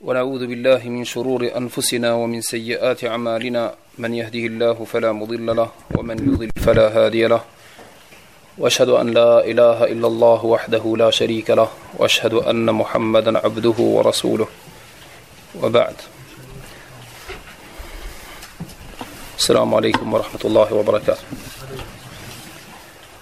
ونعوذ بالله من شرور أنفسنا ومن سيئات أعمالنا من يهده الله فلا مضل له ومن يضل فلا هادي له واشهد ان لا اله الا الله وحده لا شريك له واشهد ان محمدا عبده ورسوله وبعد السلام عليكم ورحمه الله وبركاته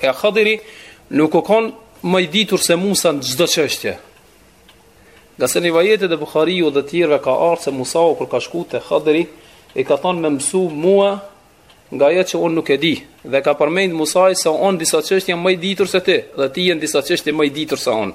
E Khadiri nuk u kon më i ditur se Musa në çdo çështje. Ngase në rivajetet e Buhariut dhe tjerve ka ardh se Musau kur ka shku te Khadiri, i ka thonë më mëso mua nga ajo që unë nuk e di. Dhe ka përmend Musai se unë n'disa qështje më i ditur se ti, dhe ti je në disa qështje më i ditur se unë.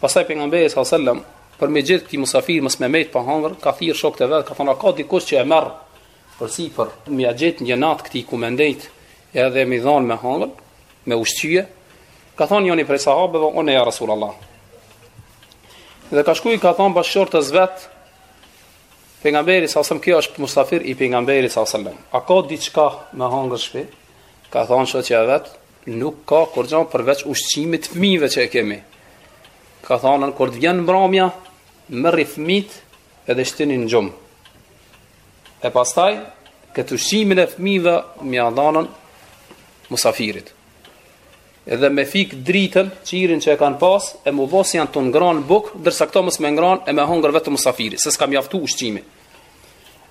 Pastaj pejgamberi sallallahu alejhi wasallam për me gjet këtij musafiri mos me mejt pa hangër, ka thirr shokët e vet, ka thonë a ka dikush që e merr përsipër, me ia gjet një nat këtij ku mendejt, edhe me i dhon me hangër, me ushqye. Ka thonë njoni prej sahabeve, unë ja Rasulullah. Dhe ka shku i ka thonë bashkëshortes vet, pejgamberi sallallahu alejhi wasallam ky është musafir i pejgamberit sallallahu alejhi wasallam. A ka diçka me hangër n'shpi? Ka thonë shoqja vet, Nuk ka kurgja përveç ushqimit t'fëmijëve që e kemi. Ka thënë kur të vjen mbramja, merri fëmit edhe shtini në gjumë. E pastaj këtë ushqimin e fëmijëve me ia dhanë musafirit. Edhe me fik dritën, qirin që e kanë pas, e m'u ba se janë tu ngran buk, ndërsa këta mos me ngran e me hongër vetëm musafiri, se s'ka mjaftu ushqimi.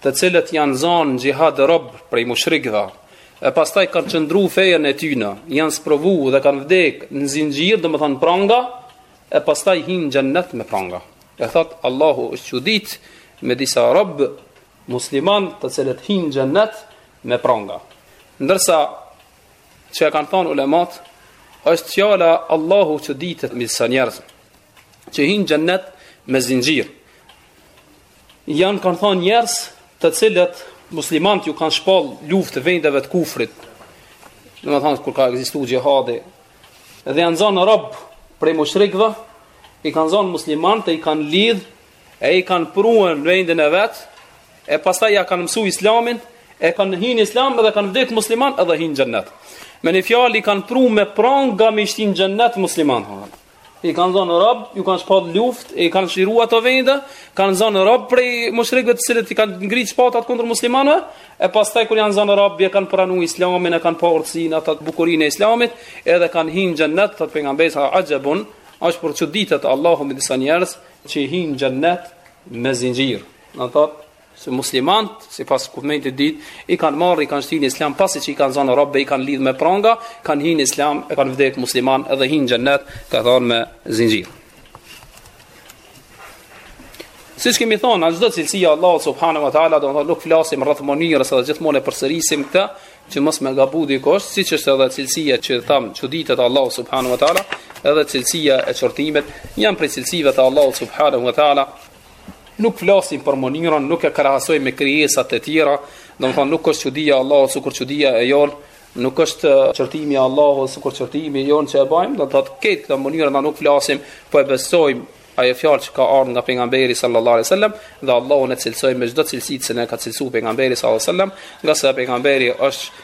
të cilët janë zonë në xhihad robë prej mushrikëve, e pastaj kanë qëndru n'fenë e tyna, janë sprovu dhe kanë vdek në zinxhirë, domethanë pranga, e pastaj hijnë n'xhennet me pranga. E thotë, Allahu është çudit me disa robë musliman të cilët hijnë n'xhennet me pranga. Ndërsa, çka kanë thanë ulematë, është fjala Allahu çuditet me disa njerëz, që hijnë n'xhennet me zinxhirë. Janë kanë thonë njerëz të cilët muslimanët u kanë shpall luftë vendeve të kufrit. Domethonë kur ka ekzistu xhihadi Dhe janë zonë robë prej mushrikve I kanë zonë muslimanët i kanë lidh E i kanë pru në vendin e vet E pastaj ia kanë mësu islamin E kanë hi në islam dhe kanë vdek musliman edhe hijnë n'xhennet Me një fjalë i kanë pru me pranga me i shti n'xhennet muslimanët i kanë zonë rob, u kanë shpall luftë, i kanë çliru ato vende, kanë zonë rob prej mushrikëve të cilët i kanë ngrit shpatat kundër muslimanëve, e pastaj kur janë zonë rob, e kanë pranu Islamin, e kanë pa urtësinë atë bukurinë e Islamit, edhe kanë hi në xhennet, thot pejgamberi s.a.s. axhabun, asht për çudi te Allahu me disa njerëz që hijnë n'xhennet me zinxhir. Do thot se muslimant, sipas kuptimit të dytë, i kanë marrë, i kanë shti në islam, pasi që i kanë zonë robë, i kanë lidhë me pranga, kanë hi në islam, e kanë vdek musliman, edhe hijnë n'xhennet, ka thonë me zinxhirë. Siç kemi thonë, çdo cilësi e Allahut, subhanehu wa ta'ala, domethonë, nuk flasim rreth mënyrës edhe gjithmonë e përsërisim këtë, që mos me gabu dikush, siç është edhe cilësia që thamë, çuditet Allahu, subhanehu wa ta'ala, edhe cilësia e qërtimit, janë prej cilësive të Allahut, subhanehu wa ta'ala, Nuk flasim për mënyrën, nuk e krahasojmë me krijesat e tjera, domethënë nuk është çudia e Allahut sikur çudia e jon, nuk është çortimi i Allahut sikur çortimi i jon që e bëjmë, do të thotë këtë mënyrën ne nuk flasim, po e besojmë ajo fjalë që ka ardhur nga pejgamberi sallallahu alaihi wasallam dhe Allahu ne e cilësojmë me çdo cilësi që e ka cilësuar pejgamberi sallallahu alaihi wasallam, ngase pejgamberi është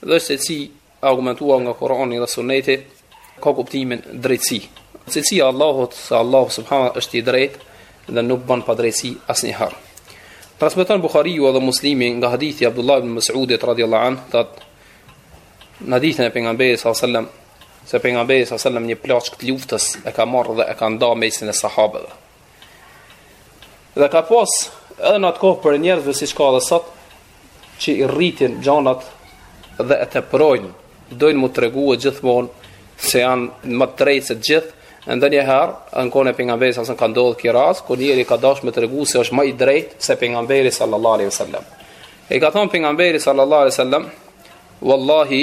Dhe është cilësi e argumentuar nga Kurani dhe Sunneti ka kuptimin drejtësi. Cilësia e Allahut se Allahu subhanahu është i drejtë dhe nuk ban padrejtësi asnjëherë. Transmeton Buhariu dhe Muslimi nga hadithi Abdullah ibn Mas'udit radhiyallahu anhu thot në hadithin e pejgamberit sallallahu alajhi wasallam se pejgamberi sallallahu alajhi wasallam një plaçkë të luftës e ka marrë dhe e ka nda n'mesin e sahabeve. Dhe ka pas edhe në atë kohë prej njerëzve siç ka dhe sot, që i rritin gjanat dhe e teprojnë, dojnë me u tregu gjithmonë se janë më të drejtë se të gjithë, ndonjëherë, në kohën e pejgamberit sa sallam ka ndodhë ky rast, ku njëri ka dashë me tregu se është më i drejtë se pejgamberi sallallahu alaihi wasallam. I ka thonë pejgamberit sallallahu alaihi wasallam, Wallahi,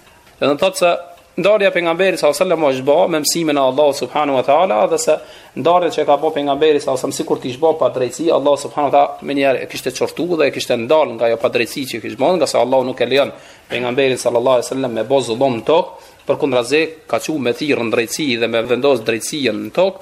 Do me thonë se ndarja e pejgamberit sa sallam është bë me mësimin e Allahut subhanahu wa taala dhe se ndarja që ka bë pejgamberi sa sallam sikur t'ish bë padrejtësi Allahu subhanahu wa taala menjëherë e kishte çortu dhe e kishte ndal nga ajo padrejtësi që kish bën ngase Allahu nuk e lejon pejgamberin sallallahu alaihi wasallam me bo zullum në tok përkundrazi e ka çu me thirr në drejtësi dhe me vendos drejtësinë në tok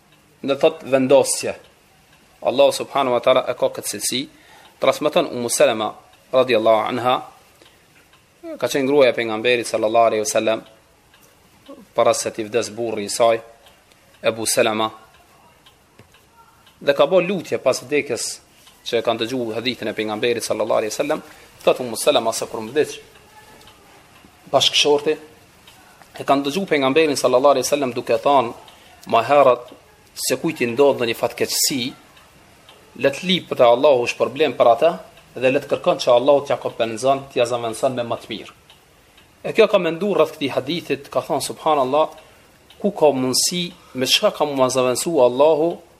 Në thot vendosje. Allahu subhanahu wa taala e ka këtë cilësi. Transmeton Ummu Salama radhiyallahu anha ka qenë gruaja e pejgamberit sallallahu alaihi wasallam para se t'i vdes burri i saj Abu Salama dhe ka bo lutje pas vdekjes që e ka dëgju hadithin e pejgamberit sallallahu alaihi wasallam thot Ummu Salama se kur m'vdiq bashkëshorti e kam dëgju pejgamberin sallallahu alaihi wasallam duke thanë ma herët se kujt i ndodh ndonjë fatkeqësi le të lyp te Allahu shpërblim për atë dhe le të kërkon që Allahu t'ja kompenzon t'ja zëvendëson me ma të mirë e kjo ka mendu rreth këtij hadithit ka thanë subhanallah ku ka mundësi me çka ka me ma zëvendësu Allahu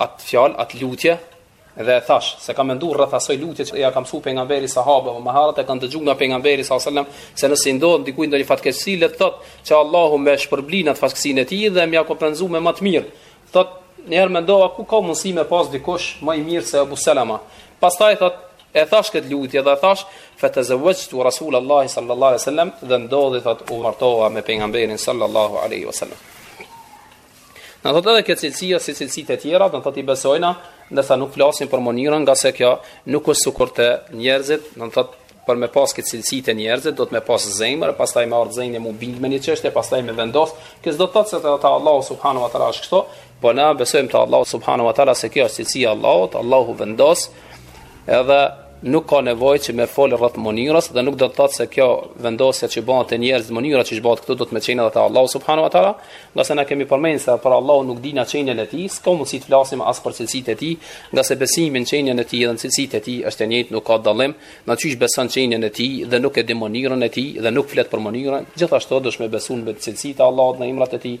Atë fjalë, atë lutje, dhe e thash se kam menduar rreth asaj lutje që ja ka mësuar pejgamberi sahabeve më herët e kam dëgjuar nga pejgamberi sallallahu alajhi wasallam se nëse i ndodh dikujt ndonjë fatkeqësi le të thotë që Allahu ta shpërblen atë fatkeqësinë e tij dhe ia kompenzon me më të mirë thot një herë mendova ku ka mundësi me pas dikush më i mirë se Abu Salama pastaj thot e thash këtë lutje dhe thash fa tazawwajtu rasulullah sallallahu alajhi wasallam dhe ndodhi thot u martova me pejgamberin sallallahu alajhi wasallam Në thotë edhe këtë cilësia si cilësitë e tjera, do thotë i besojna, ndërsa nuk flasin për mënyrën, ngase kjo nuk është sikur te njerëzit, do thotë për me pas këtë cilësi te njerëzit, do të me pas zemër, pastaj me ardh zemër, mu bindë me një çështje, pastaj me vendos, kjo s'do të thotë se edhe te Allahu subhanahu wa taala është kështu, po na besojmë te Allahu subhanahu wa taala se kjo është cilësi e Allahut, Allahu vendos, edhe Nuk ka nevojë që me fol rreth mënyrës dhe nuk do të thotë se kjo vendosja që bëhet te njerëzit mënyra që bëhet këtu do të me qenë edhe te Allahu subhanahu wa taala, ngase na kemi përmendur se për Allahun nuk dina qenien e tij, s'ka mundësi të flasim as për cilësitë e tij, ngase besimi në qenien e tij dhe cilësitë e tij është e njëjtë, nuk ka dallim, na qysh beson qenien e tij dhe nuk e di mënyrën e tij dhe nuk flet për mënyrën, gjithashtu do të me besu në cilësitë e Allahut në emrat e tij,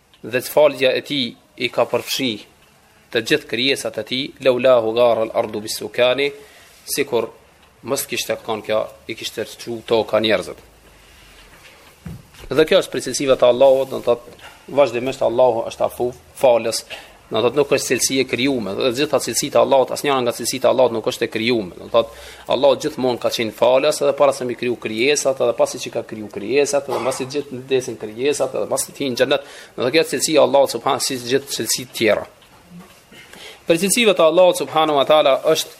Dhe falja e tij i ka përfshi të gjithë krijesat e tij, laulahu ghara al-ardu bis-sukani, sikur mos kishte kanë kjo, i kishte çu toka njerëzit. Dhe kjo është prej cilësive të Allahut, do të thotë vazhdimisht Allahu është afu, falës, Do thotë nuk është cilësi e krijuar, do të gjitha cilësitë e Allahut, asnjëra nga cilësitë e Allahut nuk është e krijuar. Do thotë Allahu gjithmonë ka qenë falas edhe para se me i kriju krijesat, edhe pasi që ka kriju krijesat, edhe pasi gjithë vdesin krijesat, edhe pasi të hyjnë xhenet, do thotë kjo cilësi e Allahut subhanallahu si gjithë cilësitë tjera. Prej cilësive të Allahut subhanahu wa taala është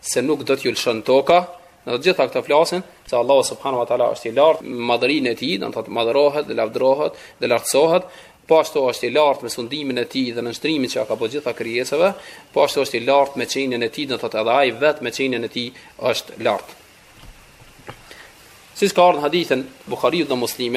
se nuk do t'ju lshon toka, do thotë gjitha këto flasin se Allahu subhanahu wa taala është i lartë me madhërinë e tij, do të thotë madhërohet dhe lavdërohet dhe lartësohet, po ashtu është i lartë me sundimin e tij dhe nënshtrimin që ka bo gjitha krijesave, po ashtu është i lartë me qenien e tij, do të thotë edhe ai vetë me qenien e tij është lart. Si ka ardhur hadithi në Buhari dhe Muslim,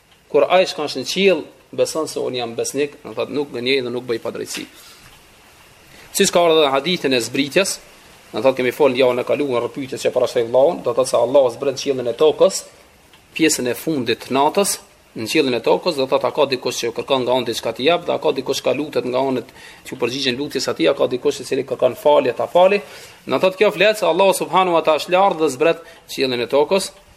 Kur ai që është në qiell, beson se un jam besnik, do thot nuk gënjej dhe nuk bëj padrejtësi. Si ka ardhur në hadithin e zbritjes, do thot kemi fol javën e kaluar një pyetje që parashtroi vllau, do thot se Allah zbret qiellin e tokës, pjesën e fundit të natës, në qiellin e tokës, do thot ka dikush që kërkon nga unë diçka të jap, do ka dikush që lutet nga unë t'i përgjigjem lutjes së tij, ka dikush i cili kërkon falje ta fali. Do thot kjo flet se Allah subhanahu wa taala është lart dhe zbret qiellin e tokës,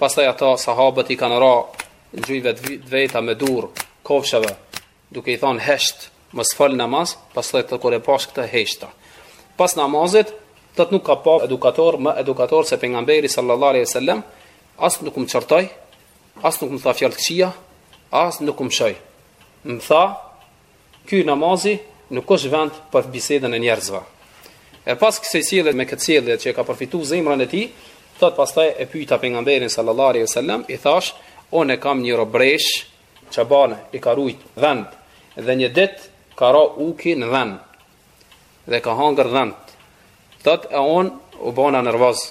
Pastaj ata sahabët i kanë ra gjujve të veta me dur kofshëve, duke i thanë hesht, mos fol n'namaz, pastaj thot kur e pash këtë heshta. Pas namazit, thot nuk kam pa edukator, më edukator se pejgamberi sallallahu alejhi we sellem, as nuk më qortoi, as nuk më tha fjalë të këqija, as nuk më shau. Më tha, Ky namazi nuk është vend për bisedën e njerëzve. E pas kësaj sjellje me këtë sjellje që e ka përfitu zemrën e tij, thot pastaj e pyeta pejgamberin sallallahu alaihi wasallam, i thash, unë kam një robëreshë çobane, i ka rujt dhent dhe një ditë ka ra uki në dhen dhe ka hangër dhent. Thot e unë u bona nervoz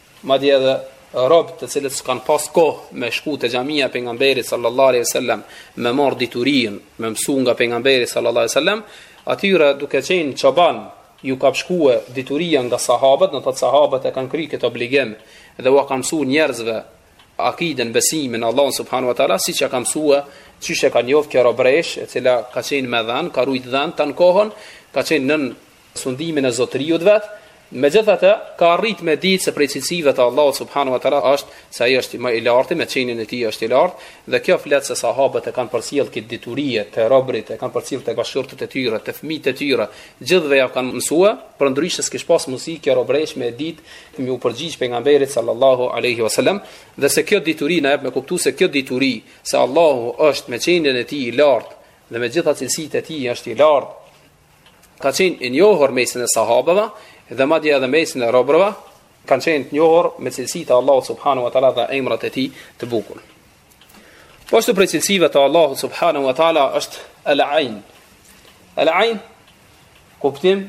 Madje edhe robët të cilët s'kanë pas kohë me shku te xhamia e pejgamberit sallallahu alaihi wasallam me marr diturinë, me mësu nga pejgamberi sallallahu alaihi wasallam, atyra duke qenë çoban ju ka shku dituria nga sahabët, do të thotë sahabët e kanë kry këtë obligim dhe u kanë mësu njerëzve akiden besimin n'Allahun subhanahu wa taala siç e ka mësu, siç e ka njoft kjo robresh e cila ka qenë me dhen, ka rujt dhen tanë kohën, ka qenë nën sundimin e zotëriut t'vet, megjithatë ka arrit me ditë se prej cilësive të Allahut subhanahu wa taala është se ai është më i lartë, me qenien e tij është i lartë dhe kjo flet se sahabët e kanë përcjell këtë dituri te robërit, e kanë përcjell te bashkëshortet e tyre, te fëmijët e tyre, gjithëve ja kanë mësu, përndryshe s'kish pas mundësi kjo robreshë me ditë me u përgjigj pejgamberit sallallahu alaihi wasallam dhe se kjo dituri na jep me kuptu se kjo dituri se Allahu është me qenien e tij i lartë dhe me gjitha cilësitë e tij është i lartë Ka qenë i njohur n'mesin e sahabëve dhe madje edhe n'mesin e robërve, kanë qenë të njohur me cilësitë e Allahut subhanahu wa taala dhe emrat e tij të bukur. Po ashtu prej cilësive të Allahut subhanahu wa taala është al-ain. Al-ain kuptim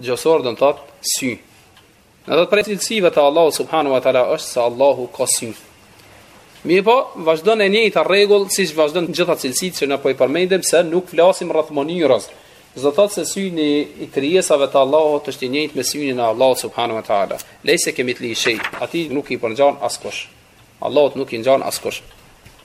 gjuhësor do të thotë sy. Edhe prej cilësive të Allahut subhanahu wa taala është se Allahu ka sy. Mirëpo, vazhdon e njëjta rregull, siç vazhdon n'gjitha cilësitë që ne po i përmendim, se nuk flasim rreth mënyrës. S'do thotë se syni i krijesave të Allahut është i njëjtë me synin e Allahut subhanahu wa taala. Lejse kemithlihi shej, atij nuk i përngjan askush. Allahut nuk i ngjan askush.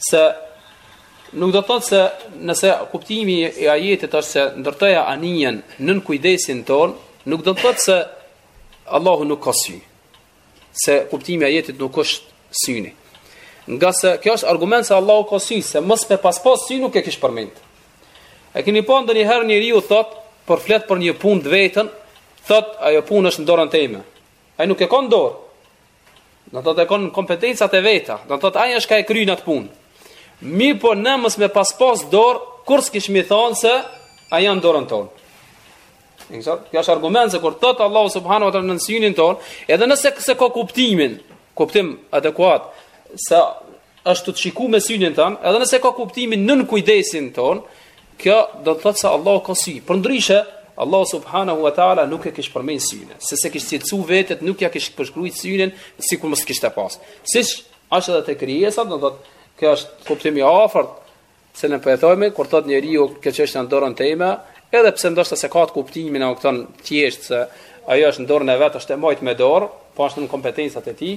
se nuk do të thotë se nëse kuptimi i ajetit është se ndërtoja anijen nën kujdesin tonë, nuk do të thotë se Allahu nuk ka sy. Se kuptimi i ajetit nuk është syni. Ngase kjo është argument se Allahu ka sy, se mos me pas pas sy nuk e kish përmend. E kemi pa ndonjëherë njeriu thotë, kur flet për një punë të vetën, thotë ajo punë është në dorën time. Ai nuk e ka në dorë. Do të thotë e ka n'kompetencat e veta. Do të thotë ai është ka e kryen atë punë. Mirëpo ne mos me pas pas dorë, kurrë s'kishim me thonë se ajo n'dorën tonë. Do thotë, kjo është argument se kur thotë Allahu subhanahu wa taala nën synin tonë, edhe nëse s'e ka kuptimin, kuptim adekuat se është tu shiku me synin tonë, edhe nëse ka kuptimin nën kujdesin tonë, Kjo do të thotë se Allahu ka sy. Përndryshe, Allahu subhanahu wa taala nuk e kish përmend synin, se s'e kish cilësu veten, nuk ja kish përshkrujt synin sikur mos kishte pas. Siç është edhe te krijesat, do të thotë, ky është kuptimi i afërt se ne po e thojmë kur thotë njeriu kjo çështje n'dorën time, edhe pse ndoshta s'e ka atë kuptimin adekuat thjesht se ajo është në dorën e vet, është e majt me dorë, po është në kompetencat e tij,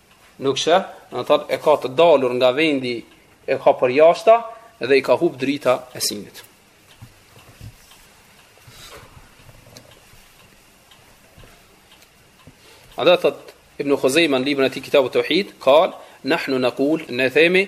Nuk shë, do thot, e ka të dalur nga vendi, e ka për jashta, dhe i ka hup drita e synit. Edhe thot, Ibn Khuzejma në librin e tij Kitabu Teuhid, kal, nahnu nekul, ne themi,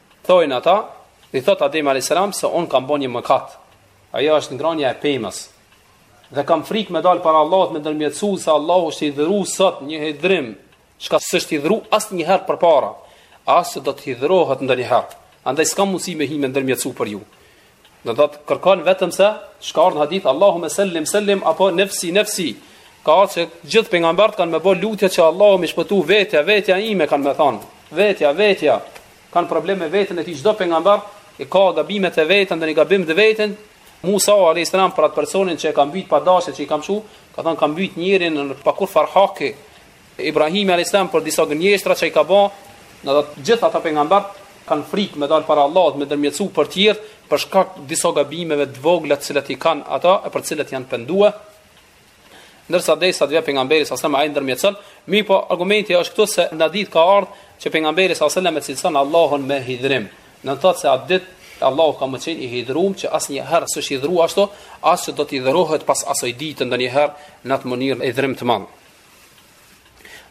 Thojnë ata, i thot Ademi alayhis salam se unë kam bo një mëkat. Ajo është ngrënja e pemës. Dhe kam frikë me dal para Allahut me ndërmjetësu se Allahu është hidhëru sot një hidhërim, çka s'është hidhëru asnjëherë përpara, as do të hidhërohet ndonjëherë. Andaj s'kam mundësi me hi me ndërmjetësu për ju. Do të thotë kërkon vetëm se çka ardh në hadith Allahumme selim selim apo nefsi nefsi. Ka ardhur se gjithë pejgambert kanë me bo lutje që Allahu me shpëtu vetja vetja ime kanë me thon. Vetja vetja kanë problem me veten e tij çdo pejgamber e ka gabimet e veta dhe një gabim të vetin. Musa alayhis salam për atë personin që e ka mbyt pa dashje që i ka mshu, ka thënë kam mbyt njerin pa kurrfarë hake Ibrahimi alayhis salam për disa gënjeshtra që i ka bë, do thotë gjithë ata pejgambert kanë frikë me dal para Allahut me ndërmjetësu për të tjerët për shkak të disa gabimeve të vogla të cilat i kanë ata e për të cilat janë penduar. Ndërsa derisa dhe pejgamberi salallahu alejhi selem ai ndërmjetëson, mirëpo argumenti është këtu se në hadith ka ardhë që pejgamberi salallahu alejhi selem e cilëson Allahun me hidhërim. Do thotë se atë ditë Allahu ka me qenë i hidhërum që asnjëherë s'është hidhëru ashtu, as që do të hidhërohet pas asaj dite ndonjëherë në atë mënyrë hidhërim të madh.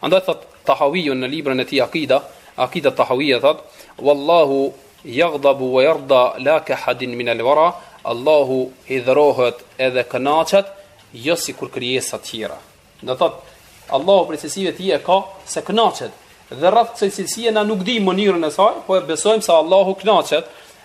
Andaj thot Tahawiu në librin e tij Aqida, Aqida Tahawiyya thot, "Wallahu yaghdabu wa yarda la ka ahadin min al-wara", Allahu hidhërohet edhe kënaqet jo sikur krijesat tjera. Do thot Allahu prej cilësive të tij e ka se kënaqet dhe rreth kësaj cilësie na nuk dimë mënyrën e saj, po e besojmë se Allahu kënaqet.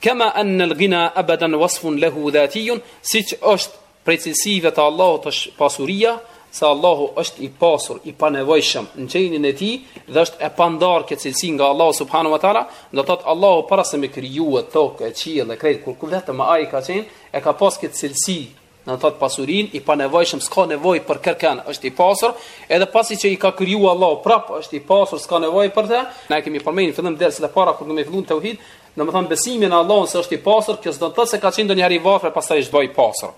Kama an al ghina abadan wasfun lahu dhatiyun, siç është prej cilësive të Allahut është pasuria, se Allahu është i pasur, i panevojshëm në qenjen e tij dhe është e pandarë këtë cilësi nga Allahu subhanahu wa taala, do të thotë Allahu para se me kriju tokë, qiell e krejt kur vetëm ai ka qenë, e ka pas këtë cilësi Do thot pasurinë i panevojshëm s'ka nevojë për kërkan është i pasur Edhe pasi që i ka kriju Allahu prap është i pasur s'ka nevojë për ta Ne kemi përmend në fillim te dersi i parë kur e kemi fillu teuhidin Domethënë besimi në Allahun se është i pasur Kjo s'do të thotë se ka qenë ndonjëherë i varfër pastaj është bë i pasur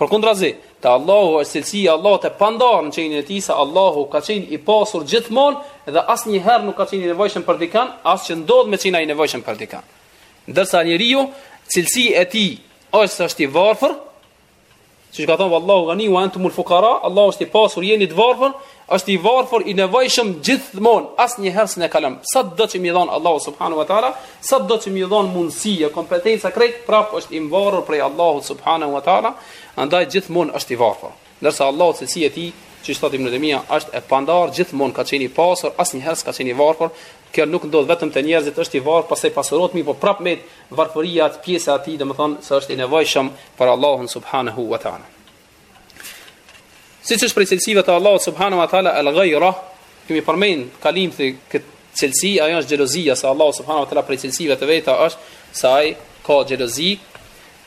Përkundrazi Te Allahu është cilësi e Allahut e pandarë në qenien e tij Se Allahu ka qenë i pasur gjithmonë Dhe asnjëherë nuk ka qenë i nevojshëm për dikan As që ndodh me qenë i nevojshëm për dikan Ndërsa njeriu cilësi e tij Është se është i varfër, siç ka thënë Wallahu gani wa antum al fuqara, Allahu është i pasur, ju jeni të varfër, është i varfër i nevojshëm gjithmonë, asnjëherë s'e kalon. Sado që m'i dhon Allahu subhanahu wa taala, sado që m'i dhon mundësi e kompetenca krejt, prap është i mvarur prej Allahut subhanahu wa taala, andaj gjithmonë është i varfër. Ndërsa Allahu cilësia e tij, siç thotë Ibn Taymija, është e pandarë, gjithmonë ka qenë i pasur, asnjëherë s'ka qenë i varfër. Kjo nuk ndodh vetëm te njerëzit, është i varfër, pastaj pasurohet mirë, po prapë me varfëria është pjesë e tij, domethënë se është i nevojshëm për Allahun subhanahu wa taala. Siç është prej cilësive të Allahut subhanahu wa taala al-ghayra, kemi përmend kalimthi këtë cilësi, ajo është xhelozia se Allahu subhanahu wa taala prej cilësive të veta është se ai ka xhelozi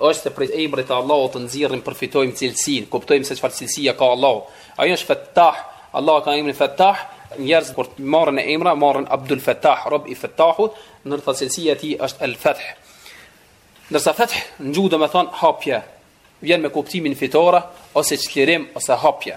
Është se prej emrit të Allahut të nxjerrim përfitojmë cilësinë, kuptojmë se çfarë cilësie ka Allahu. Ai është Fattah, Allahu ka emrin Fattah, njerëzit kur marrin emra, marrin Abdul Fattah, Rob i Fattahut, ndërsa cilësia e tij është El Fath. Ndërsa Fath në gjuhë domethënë hapje, vjen me kuptimin fitore ose çlirim ose hapje.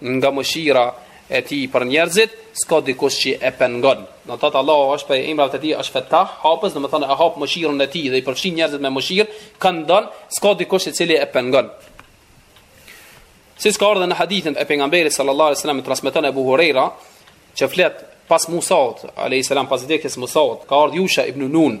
nga mëshira e tij për njerëzit, s'ka dikush që e pengon. Domethënë Allahu është prej emrave të tij është Fatah, hapës, domethënë e hap mëshirën e tij dhe i përfshin njerëzit me mëshirë, kënd don, s'ka dikush i cili e pengon. Siç ka ardhur në hadithin e pejgamberit sallallahu alajhi wasallam e transmeton Abu Huraira, që flet pas Musaut, alayhis salam pas vdekjes së Musaut, ka ardhur Yusha ibn Nun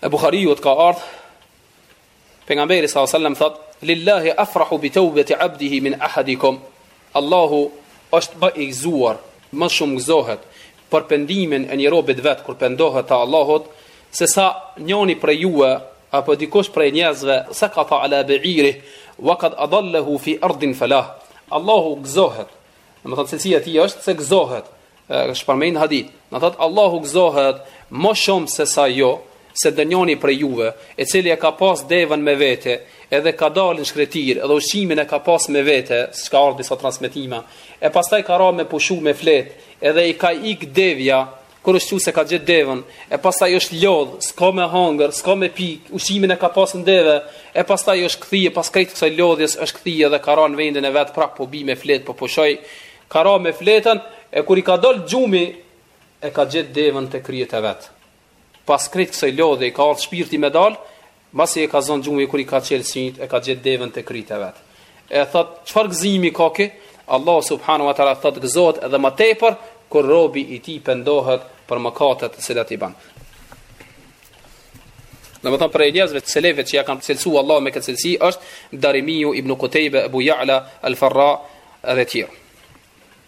E Bukhariut ka ardhë, pejgamberi alejhi sallam thot, Lillahi afrahu bi teubeti abdihi min ahadikum, Allahu është më i gëzuar, më shumë gëzohet, për pendimin e një robit të vet, kur pendohet te Allahu, se sa njoni prej juve, apo dikush prej njerëzve, sekata ala beirihi, wa kad adallehu fi ardin falah, Allahu gëzohet, Domethonë cilësia e tij është se gëzohet siç përmend në hadith Na thotë Allahu gëzohet më shumë se sa ju Se ndonjoni prej juve I cili e ka pas devën me vete Edhe ka dalë në shkretir Edhe ushqimin e ka pas me vete Siç ka ardhë në disa transmetime E pastaj ka ra me pushu me flet Edhe i ka ik devja Kur është çu s'e ka gjetë devën, e pastaj është lodh, s'ka me hangër, s'ka me pi, ushqimin e ka pas në deve, e pastaj është kthy pas krejt kësaj lodhjes, është kthy edhe ka ra në vendin e vet prap po bi me flet, po pushoj. Ka ra me flet edhe kur i ka dal gjumi e ka gjetë devën te kryet e vet. Pas krejt kësaj lodhje i ka ardh shpirti me dal, Mbasi e ka zënë gjumi kur i ka çel sytë, e ka gjet devën te kryet e vet. E thot, çfarë gëzimi ka ky? Allahu subhanahu wa taala thot gëzohet edhe ma tepër kur robi i tij pendohet për mëkatet të cilat i bën. Domethonë prej njerëzve të selefëve që e kanë cilësu Allahun me këtë cilësi është Darimiju, Ibn Kutejbe, Ebu Ja'la, Al-Farra dhe tjerë.